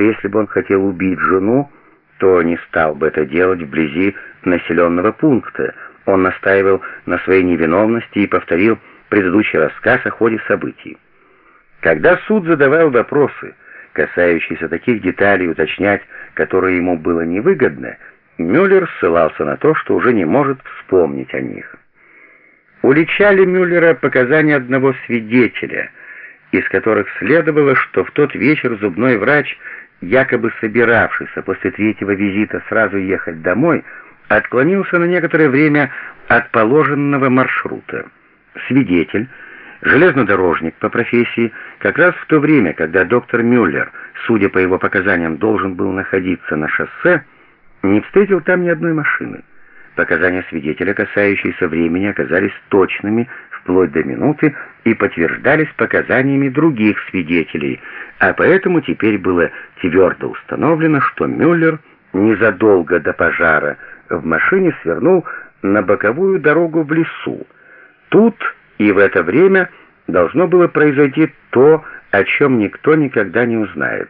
что если бы он хотел убить жену, то не стал бы это делать вблизи населенного пункта. Он настаивал на своей невиновности и повторил предыдущий рассказ о ходе событий. Когда суд задавал вопросы, касающиеся таких деталей, уточнять которые ему было невыгодно, Мюллер ссылался на то, что уже не может вспомнить о них. Уличали Мюллера показания одного свидетеля, из которых следовало, что в тот вечер зубной врач, якобы собиравшийся после третьего визита сразу ехать домой, отклонился на некоторое время от положенного маршрута. Свидетель, железнодорожник по профессии, как раз в то время, когда доктор Мюллер, судя по его показаниям, должен был находиться на шоссе, не встретил там ни одной машины. Показания свидетеля, касающиеся времени, оказались точными вплоть до минуты и подтверждались показаниями других свидетелей, а поэтому теперь было твердо установлено, что Мюллер незадолго до пожара в машине свернул на боковую дорогу в лесу. Тут и в это время должно было произойти то, о чем никто никогда не узнает.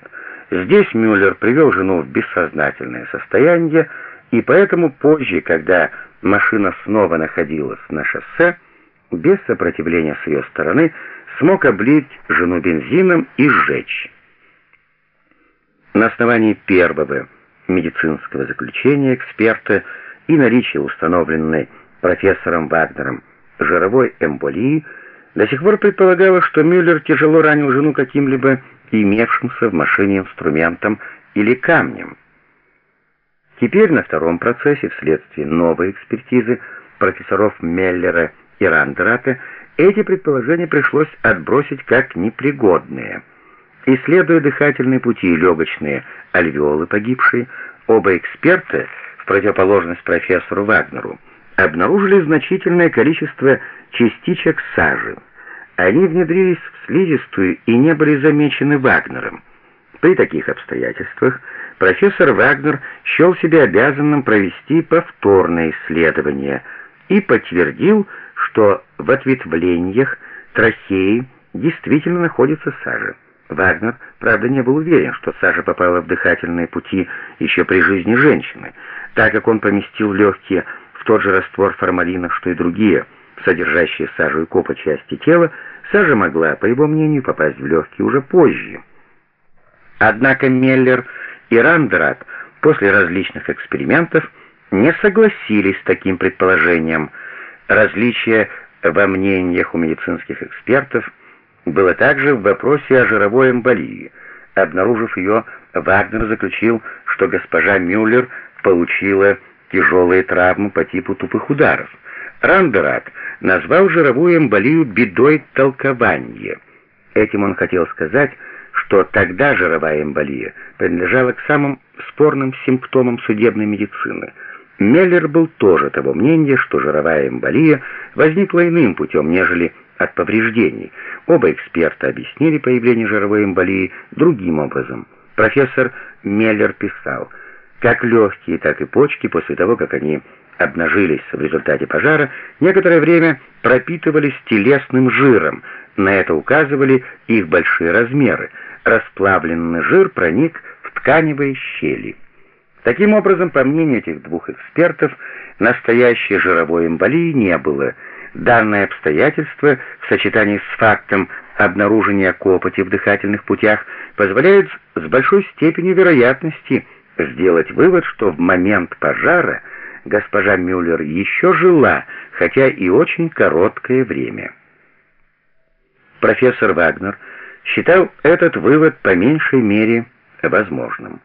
Здесь Мюллер привел жену в бессознательное состояние, и поэтому позже, когда машина снова находилась на шоссе, без сопротивления с ее стороны, смог облить жену бензином и сжечь. На основании первого медицинского заключения эксперта и наличия установленной профессором Вагнером жировой эмболии, до сих пор предполагалось, что Мюллер тяжело ранил жену каким-либо имевшимся в машине инструментом или камнем. Теперь на втором процессе, вследствие новой экспертизы профессоров Меллера и Рандерата, эти предположения пришлось отбросить как непригодные. Исследуя дыхательные пути и легочные альвеолы погибшей, оба эксперта, в противоположность профессору Вагнеру, обнаружили значительное количество частичек сажи. Они внедрились в слизистую и не были замечены Вагнером. При таких обстоятельствах профессор Вагнер счел себя обязанным провести повторное исследование и подтвердил, что в ответвлениях трахеи действительно находится сажа. Вагнер, правда, не был уверен, что сажа попала в дыхательные пути еще при жизни женщины, так как он поместил легкие в тот же раствор формалина, что и другие, содержащие сажу и копоть части тела, сажа могла, по его мнению, попасть в легкие уже позже. Однако Меллер и Рандерат после различных экспериментов не согласились с таким предположением. Различия во мнениях у медицинских экспертов было также в вопросе о жировой эмболии. Обнаружив ее, Вагнер заключил, что госпожа Мюллер получила тяжелые травмы по типу тупых ударов. Рандерат назвал жировую эмболию бедой толкования. Этим он хотел сказать, что тогда жировая эмболия принадлежала к самым спорным симптомам судебной медицины. Меллер был тоже того мнения, что жировая эмболия возникла иным путем, нежели от повреждений. Оба эксперта объяснили появление жировой эмболии другим образом. Профессор Меллер писал, как легкие, так и почки после того, как они обнажились в результате пожара, некоторое время пропитывались телесным жиром. На это указывали их большие размеры. Расплавленный жир проник в тканевые щели. Таким образом, по мнению этих двух экспертов, настоящей жировой эмболии не было. Данное обстоятельство в сочетании с фактом обнаружения копоти в дыхательных путях позволяет с большой степенью вероятности сделать вывод, что в момент пожара госпожа Мюллер еще жила, хотя и очень короткое время. Профессор Вагнер считал этот вывод по меньшей мере возможным.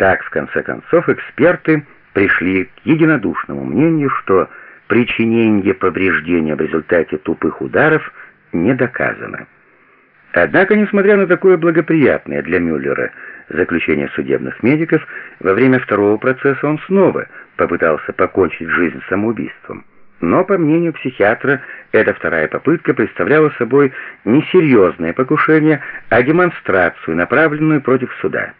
Так, в конце концов, эксперты пришли к единодушному мнению, что причинение повреждения в результате тупых ударов не доказано. Однако, несмотря на такое благоприятное для Мюллера заключение судебных медиков, во время второго процесса он снова попытался покончить жизнь самоубийством. Но, по мнению психиатра, эта вторая попытка представляла собой не серьезное покушение, а демонстрацию, направленную против суда.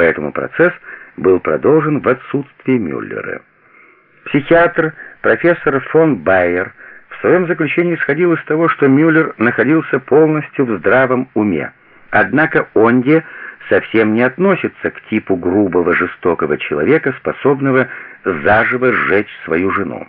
Поэтому процесс был продолжен в отсутствие Мюллера. Психиатр, профессор фон Байер, в своем заключении исходил из того, что Мюллер находился полностью в здравом уме. Однако Онде совсем не относится к типу грубого жестокого человека, способного заживо сжечь свою жену.